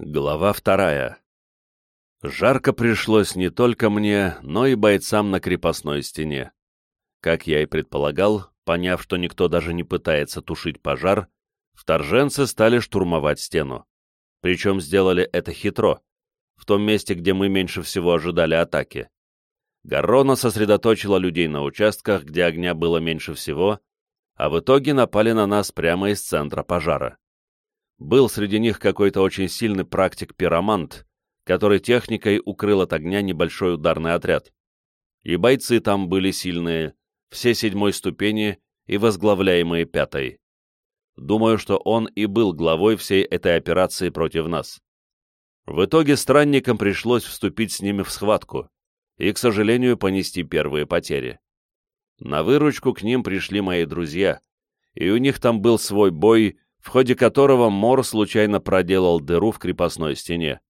Глава вторая. Жарко пришлось не только мне, но и бойцам на крепостной стене. Как я и предполагал, поняв, что никто даже не пытается тушить пожар, вторженцы стали штурмовать стену. Причем сделали это хитро, в том месте, где мы меньше всего ожидали атаки. Гаррона сосредоточила людей на участках, где огня было меньше всего, а в итоге напали на нас прямо из центра пожара. Был среди них какой-то очень сильный практик-пиромант, который техникой укрыл от огня небольшой ударный отряд. И бойцы там были сильные, все седьмой ступени и возглавляемые пятой. Думаю, что он и был главой всей этой операции против нас. В итоге странникам пришлось вступить с ними в схватку и, к сожалению, понести первые потери. На выручку к ним пришли мои друзья, и у них там был свой бой, в ходе которого Мор случайно проделал дыру в крепостной стене.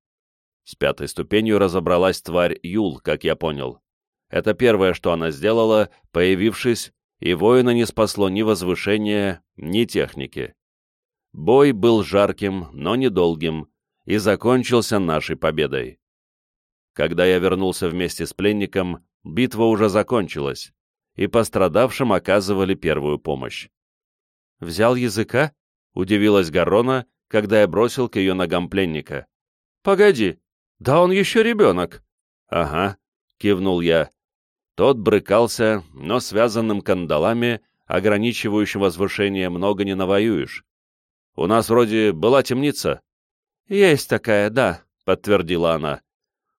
С пятой ступенью разобралась тварь Юл, как я понял. Это первое, что она сделала, появившись, и воина не спасло ни возвышения, ни техники. Бой был жарким, но недолгим, и закончился нашей победой. Когда я вернулся вместе с пленником, битва уже закончилась, и пострадавшим оказывали первую помощь. «Взял языка?» Удивилась Гарона, когда я бросил к ее ногам пленника. «Погоди, да он еще ребенок!» «Ага», — кивнул я. Тот брыкался, но связанным кандалами, ограничивающим возвышение, много не навоюешь. «У нас вроде была темница». «Есть такая, да», — подтвердила она.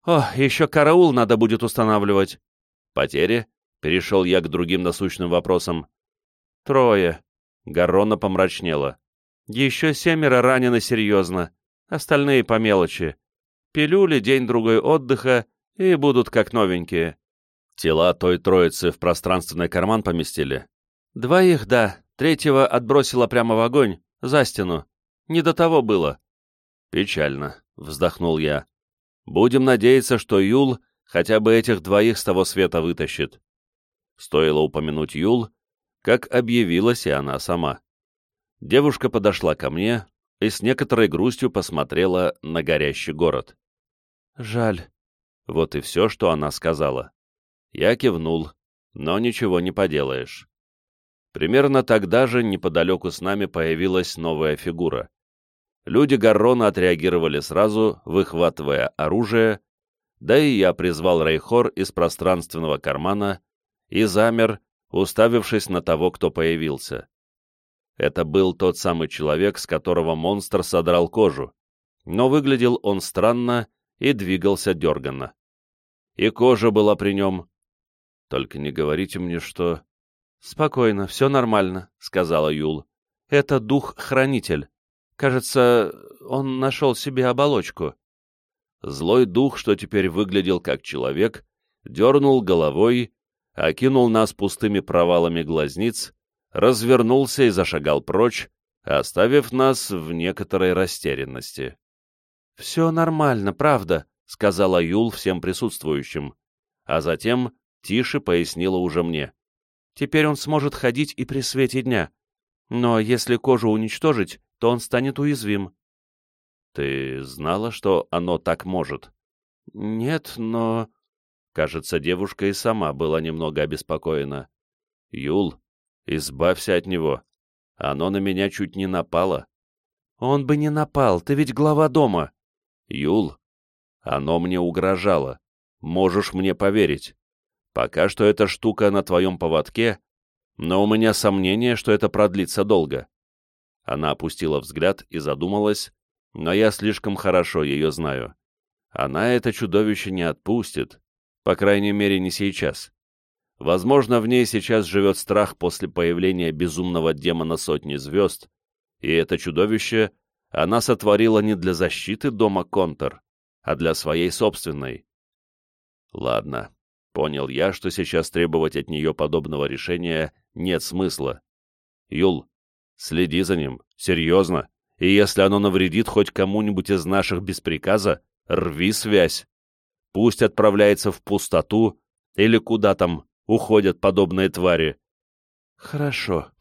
«О, еще караул надо будет устанавливать». «Потери?» — перешел я к другим насущным вопросам. «Трое». Гарона помрачнела. Еще семеро ранены серьезно, остальные по мелочи. Пилюли, день-другой отдыха, и будут как новенькие. Тела той троицы в пространственный карман поместили? Двоих, да. Третьего отбросило прямо в огонь, за стену. Не до того было. Печально, вздохнул я. Будем надеяться, что Юл хотя бы этих двоих с того света вытащит. Стоило упомянуть Юл, как объявилась и она сама. Девушка подошла ко мне и с некоторой грустью посмотрела на горящий город. «Жаль». Вот и все, что она сказала. Я кивнул, но ничего не поделаешь. Примерно тогда же неподалеку с нами появилась новая фигура. Люди Гаррона отреагировали сразу, выхватывая оружие, да и я призвал Рейхор из пространственного кармана и замер, уставившись на того, кто появился. Это был тот самый человек, с которого монстр содрал кожу, но выглядел он странно и двигался дерганно. И кожа была при нем. Только не говорите мне, что... — Спокойно, все нормально, — сказала Юл. — Это дух-хранитель. Кажется, он нашел себе оболочку. Злой дух, что теперь выглядел как человек, дернул головой, окинул нас пустыми провалами глазниц развернулся и зашагал прочь, оставив нас в некоторой растерянности. «Все нормально, правда», — сказала Юл всем присутствующим, а затем тише пояснила уже мне. «Теперь он сможет ходить и при свете дня, но если кожу уничтожить, то он станет уязвим». «Ты знала, что оно так может?» «Нет, но...» Кажется, девушка и сама была немного обеспокоена. «Юл, Избавься от него. Оно на меня чуть не напало. Он бы не напал, ты ведь глава дома. Юл, оно мне угрожало. Можешь мне поверить. Пока что эта штука на твоем поводке, но у меня сомнение, что это продлится долго. Она опустила взгляд и задумалась, но я слишком хорошо ее знаю. Она это чудовище не отпустит, по крайней мере, не сейчас. Возможно, в ней сейчас живет страх после появления безумного демона сотни звезд, и это чудовище она сотворила не для защиты дома Контор, а для своей собственной. Ладно, понял я, что сейчас требовать от нее подобного решения нет смысла. Юл, следи за ним, серьезно, и если оно навредит хоть кому-нибудь из наших без приказа, рви связь. Пусть отправляется в пустоту или куда там, уходят подобные твари. Хорошо.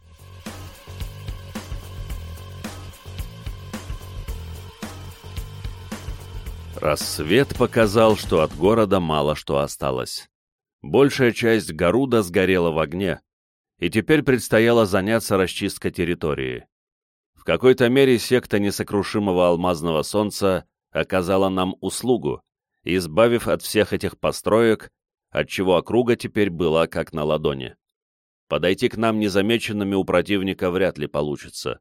Рассвет показал, что от города мало что осталось. Большая часть Гаруда сгорела в огне, и теперь предстояло заняться расчисткой территории. В какой-то мере секта несокрушимого алмазного солнца оказала нам услугу, избавив от всех этих построек, отчего округа теперь была как на ладони. Подойти к нам незамеченными у противника вряд ли получится.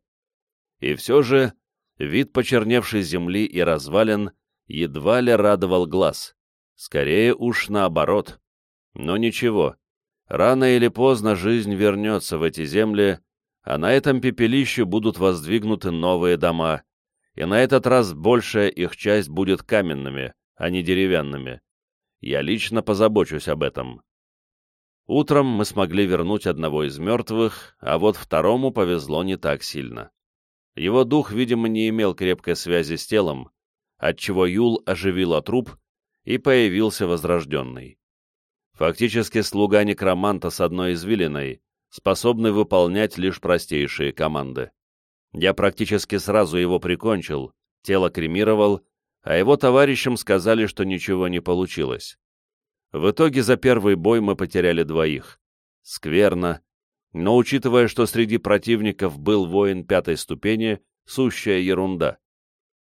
И все же вид почерневшей земли и развалин едва ли радовал глаз. Скорее уж наоборот. Но ничего, рано или поздно жизнь вернется в эти земли, а на этом пепелище будут воздвигнуты новые дома, и на этот раз большая их часть будет каменными, а не деревянными. Я лично позабочусь об этом. Утром мы смогли вернуть одного из мертвых, а вот второму повезло не так сильно. Его дух, видимо, не имел крепкой связи с телом, отчего Юл оживила труп и появился возрожденный. Фактически слуга некроманта с одной извилиной, способный выполнять лишь простейшие команды. Я практически сразу его прикончил, тело кремировал а его товарищам сказали, что ничего не получилось. В итоге за первый бой мы потеряли двоих. Скверно. Но учитывая, что среди противников был воин пятой ступени, сущая ерунда.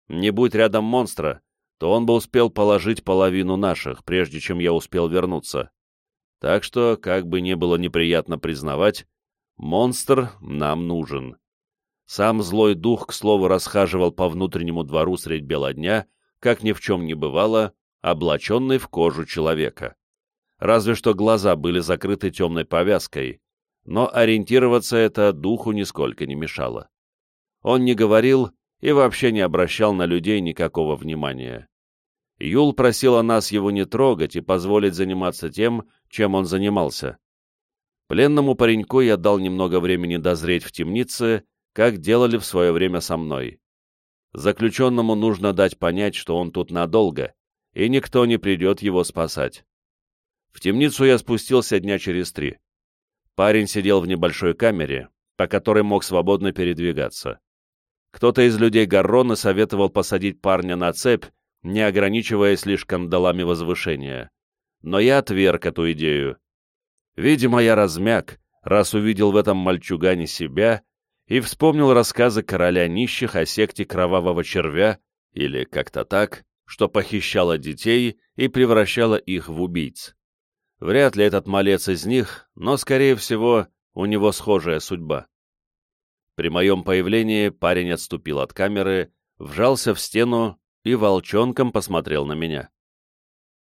Не будь рядом монстра, то он бы успел положить половину наших, прежде чем я успел вернуться. Так что, как бы не было неприятно признавать, монстр нам нужен. Сам злой дух, к слову, расхаживал по внутреннему двору средь бела дня как ни в чем не бывало, облаченный в кожу человека. Разве что глаза были закрыты темной повязкой, но ориентироваться это духу нисколько не мешало. Он не говорил и вообще не обращал на людей никакого внимания. Юл просила нас его не трогать и позволить заниматься тем, чем он занимался. Пленному пареньку я дал немного времени дозреть в темнице, как делали в свое время со мной. Заключенному нужно дать понять, что он тут надолго, и никто не придет его спасать. В темницу я спустился дня через три. Парень сидел в небольшой камере, по которой мог свободно передвигаться. Кто-то из людей Гаррона советовал посадить парня на цепь, не ограничиваясь лишь кандалами возвышения. Но я отверг эту идею. Видимо, я размяк, раз увидел в этом мальчугане себя и вспомнил рассказы короля нищих о секте кровавого червя, или как-то так, что похищала детей и превращала их в убийц. Вряд ли этот малец из них, но, скорее всего, у него схожая судьба. При моем появлении парень отступил от камеры, вжался в стену и волчонком посмотрел на меня.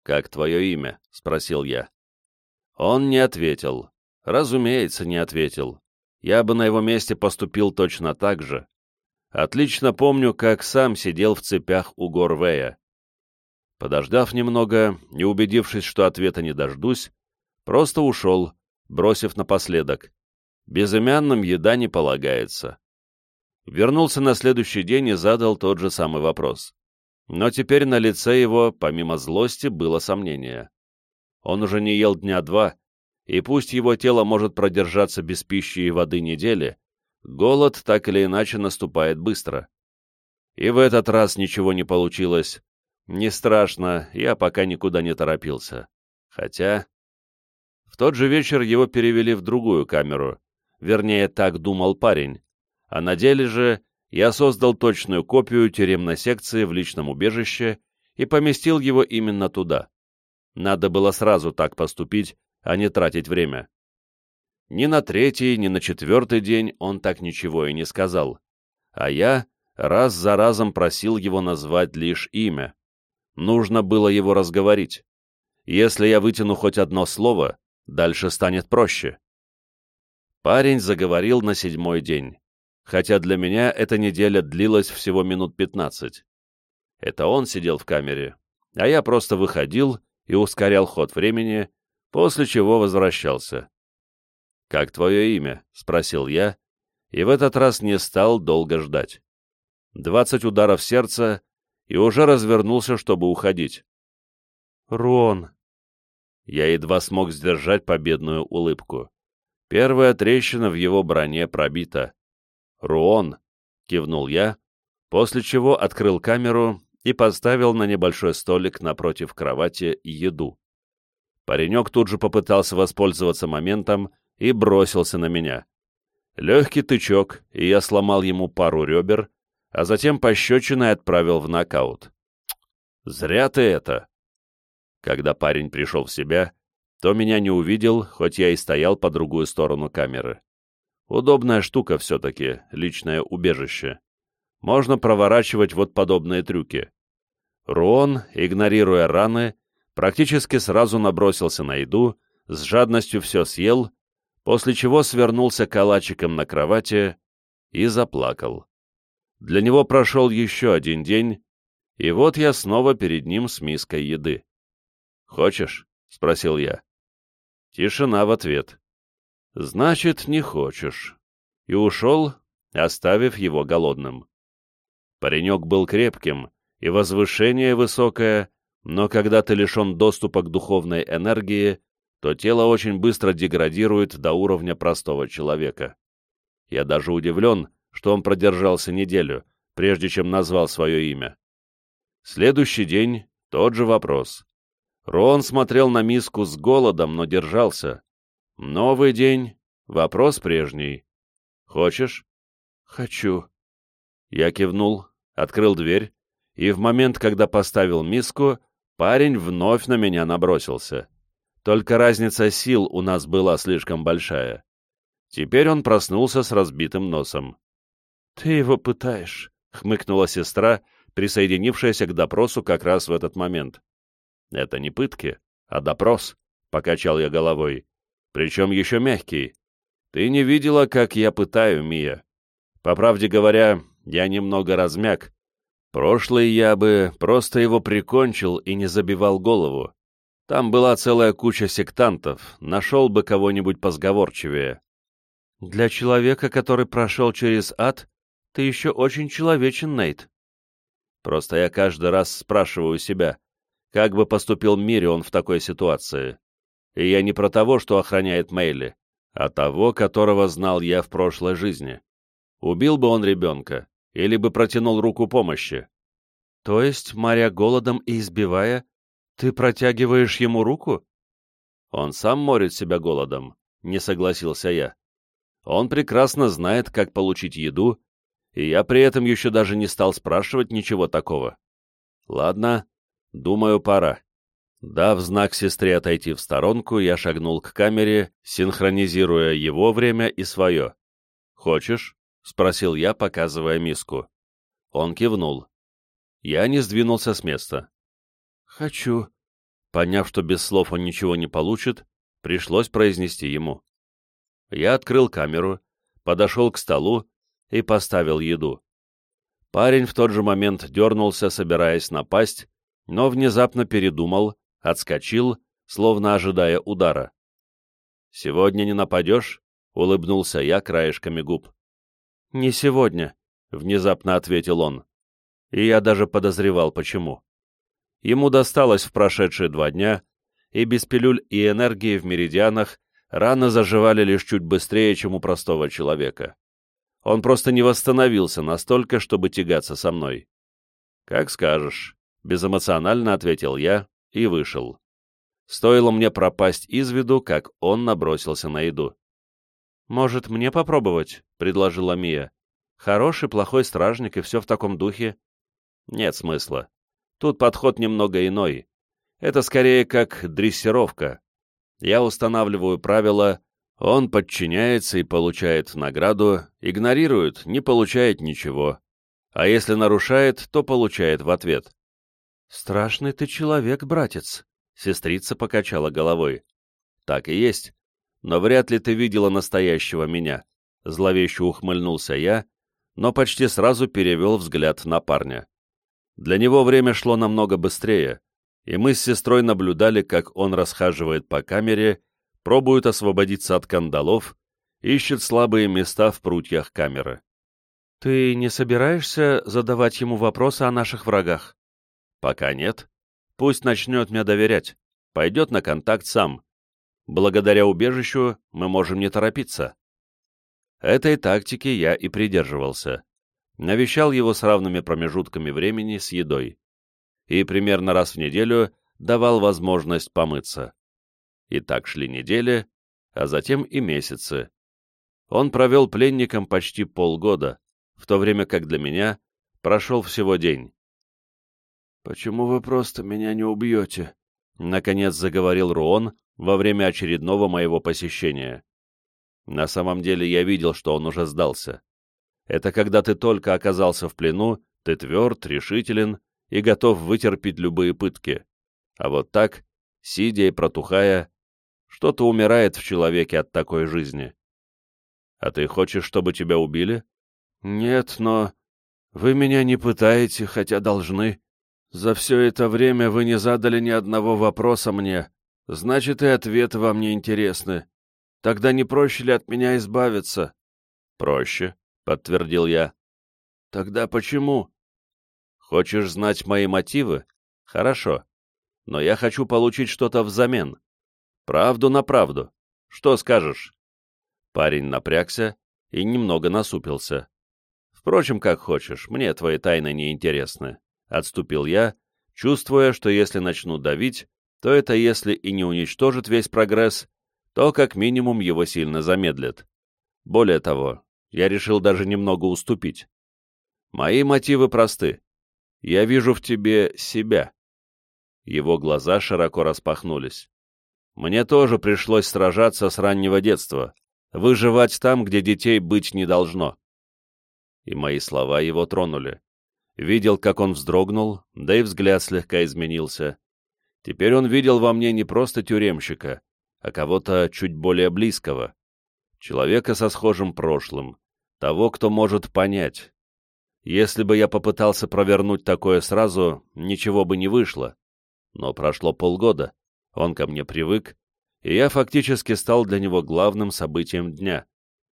«Как твое имя?» — спросил я. Он не ответил. Разумеется, не ответил я бы на его месте поступил точно так же. Отлично помню, как сам сидел в цепях у Горвея. Подождав немного и убедившись, что ответа не дождусь, просто ушел, бросив напоследок. Безымянным еда не полагается. Вернулся на следующий день и задал тот же самый вопрос. Но теперь на лице его, помимо злости, было сомнение. Он уже не ел дня два, и пусть его тело может продержаться без пищи и воды недели, голод так или иначе наступает быстро. И в этот раз ничего не получилось. Не страшно, я пока никуда не торопился. Хотя... В тот же вечер его перевели в другую камеру. Вернее, так думал парень. А на деле же я создал точную копию тюремной секции в личном убежище и поместил его именно туда. Надо было сразу так поступить, а не тратить время. Ни на третий, ни на четвертый день он так ничего и не сказал, а я раз за разом просил его назвать лишь имя. Нужно было его разговорить. Если я вытяну хоть одно слово, дальше станет проще. Парень заговорил на седьмой день, хотя для меня эта неделя длилась всего минут пятнадцать. Это он сидел в камере, а я просто выходил и ускорял ход времени, после чего возвращался. «Как твое имя?» — спросил я, и в этот раз не стал долго ждать. Двадцать ударов сердца, и уже развернулся, чтобы уходить. «Рон!» Я едва смог сдержать победную улыбку. Первая трещина в его броне пробита. «Руон!» — кивнул я, после чего открыл камеру и поставил на небольшой столик напротив кровати еду. Паренек тут же попытался воспользоваться моментом и бросился на меня. Легкий тычок, и я сломал ему пару ребер, а затем пощечиной отправил в нокаут. «Зря ты это!» Когда парень пришел в себя, то меня не увидел, хоть я и стоял по другую сторону камеры. Удобная штука все-таки, личное убежище. Можно проворачивать вот подобные трюки. Руон, игнорируя раны, практически сразу набросился на еду, с жадностью все съел, после чего свернулся калачиком на кровати и заплакал. Для него прошел еще один день, и вот я снова перед ним с миской еды. «Хочешь?» — спросил я. Тишина в ответ. «Значит, не хочешь». И ушел, оставив его голодным. Паренек был крепким, и возвышение высокое, но когда ты лишен доступа к духовной энергии, то тело очень быстро деградирует до уровня простого человека. Я даже удивлен, что он продержался неделю, прежде чем назвал свое имя. Следующий день — тот же вопрос. Рон смотрел на миску с голодом, но держался. Новый день — вопрос прежний. «Хочешь?» «Хочу». Я кивнул, открыл дверь, и в момент, когда поставил миску, парень вновь на меня набросился. Только разница сил у нас была слишком большая. Теперь он проснулся с разбитым носом. «Ты его пытаешь», — хмыкнула сестра, присоединившаяся к допросу как раз в этот момент. «Это не пытки, а допрос», — покачал я головой. «Причем еще мягкий. Ты не видела, как я пытаю, Мия. По правде говоря, я немного размяк. Прошлый я бы просто его прикончил и не забивал голову. Там была целая куча сектантов, нашел бы кого-нибудь позговорчивее. Для человека, который прошел через ад, ты еще очень человечен, Нейт. Просто я каждый раз спрашиваю себя, как бы поступил Мирион в такой ситуации. И я не про того, что охраняет Мейли, а того, которого знал я в прошлой жизни. Убил бы он ребенка, или бы протянул руку помощи. То есть, моря голодом и избивая, ты протягиваешь ему руку? Он сам морит себя голодом, не согласился я. Он прекрасно знает, как получить еду, и я при этом еще даже не стал спрашивать ничего такого. Ладно, думаю, пора. Дав знак сестре отойти в сторонку, я шагнул к камере, синхронизируя его время и свое. «Хочешь?» — спросил я, показывая миску. Он кивнул. Я не сдвинулся с места. «Хочу». Поняв, что без слов он ничего не получит, пришлось произнести ему. Я открыл камеру, подошел к столу и поставил еду. Парень в тот же момент дернулся, собираясь напасть, но внезапно передумал, отскочил, словно ожидая удара. «Сегодня не нападешь?» — улыбнулся я краешками губ. «Не сегодня», — внезапно ответил он. И я даже подозревал, почему. Ему досталось в прошедшие два дня, и без пилюль и энергии в меридианах раны заживали лишь чуть быстрее, чем у простого человека. Он просто не восстановился настолько, чтобы тягаться со мной. «Как скажешь», — безэмоционально ответил я и вышел. Стоило мне пропасть из виду, как он набросился на еду. «Может, мне попробовать?» — предложила Мия. «Хороший, плохой стражник, и все в таком духе». «Нет смысла. Тут подход немного иной. Это скорее как дрессировка. Я устанавливаю правила, он подчиняется и получает награду, игнорирует, не получает ничего. А если нарушает, то получает в ответ». «Страшный ты человек, братец», — сестрица покачала головой. «Так и есть но вряд ли ты видела настоящего меня», — зловеще ухмыльнулся я, но почти сразу перевел взгляд на парня. Для него время шло намного быстрее, и мы с сестрой наблюдали, как он расхаживает по камере, пробует освободиться от кандалов, ищет слабые места в прутьях камеры. «Ты не собираешься задавать ему вопросы о наших врагах?» «Пока нет. Пусть начнет мне доверять. Пойдет на контакт сам. Благодаря убежищу мы можем не торопиться. Этой тактики я и придерживался. Навещал его с равными промежутками времени с едой. и примерно раз в неделю давал возможность помыться. И так шли недели, а затем и месяцы. Он провел пленником почти полгода, в то время как для меня прошел всего день. «Почему вы просто меня не убьете?» — наконец заговорил Руон во время очередного моего посещения. На самом деле я видел, что он уже сдался. Это когда ты только оказался в плену, ты тверд, решителен и готов вытерпеть любые пытки. А вот так, сидя и протухая, что-то умирает в человеке от такой жизни. А ты хочешь, чтобы тебя убили? Нет, но вы меня не пытаете, хотя должны. За все это время вы не задали ни одного вопроса мне. Значит, и ответы вам не интересны. Тогда не проще ли от меня избавиться? Проще, подтвердил я. Тогда почему? Хочешь знать мои мотивы? Хорошо. Но я хочу получить что-то взамен. Правду на правду. Что скажешь? Парень напрягся и немного насупился. Впрочем, как хочешь, мне твои тайны не интересны. Отступил я, чувствуя, что если начну давить, то это если и не уничтожит весь прогресс, то как минимум его сильно замедлит. Более того, я решил даже немного уступить. Мои мотивы просты. Я вижу в тебе себя. Его глаза широко распахнулись. Мне тоже пришлось сражаться с раннего детства, выживать там, где детей быть не должно. И мои слова его тронули. Видел, как он вздрогнул, да и взгляд слегка изменился. Теперь он видел во мне не просто тюремщика, а кого-то чуть более близкого. Человека со схожим прошлым, того, кто может понять, если бы я попытался провернуть такое сразу, ничего бы не вышло. Но прошло полгода, он ко мне привык, и я фактически стал для него главным событием дня,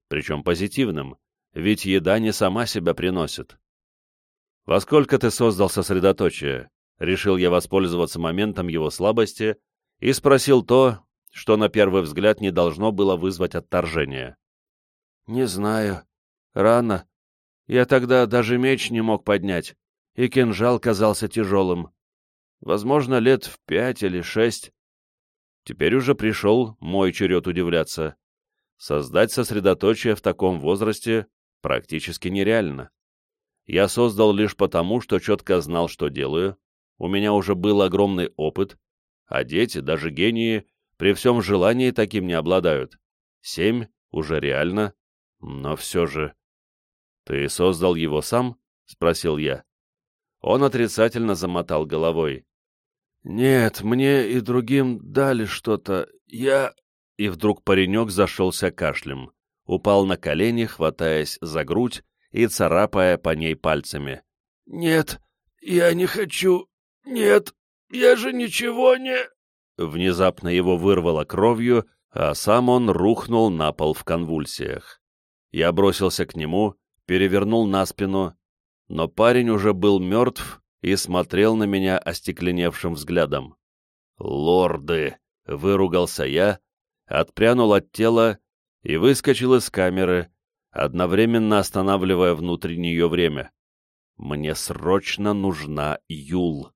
причем позитивным, ведь еда не сама себя приносит. «Во сколько ты создал сосредоточие?» Решил я воспользоваться моментом его слабости и спросил то, что на первый взгляд не должно было вызвать отторжение. «Не знаю. Рано. Я тогда даже меч не мог поднять, и кинжал казался тяжелым. Возможно, лет в пять или шесть. Теперь уже пришел мой черед удивляться. Создать сосредоточие в таком возрасте практически нереально. Я создал лишь потому, что четко знал, что делаю, у меня уже был огромный опыт, а дети, даже гении, при всем желании таким не обладают. Семь уже реально, но все же... «Ты создал его сам?» — спросил я. Он отрицательно замотал головой. «Нет, мне и другим дали что-то. Я...» И вдруг паренек зашелся кашлем, упал на колени, хватаясь за грудь и царапая по ней пальцами. «Нет, я не хочу. Нет, я же ничего не...» Внезапно его вырвало кровью, а сам он рухнул на пол в конвульсиях. Я бросился к нему, перевернул на спину, но парень уже был мертв и смотрел на меня остекленевшим взглядом. «Лорды!» — выругался я, отпрянул от тела и выскочил из камеры, одновременно останавливая внутреннее время. «Мне срочно нужна Юл!»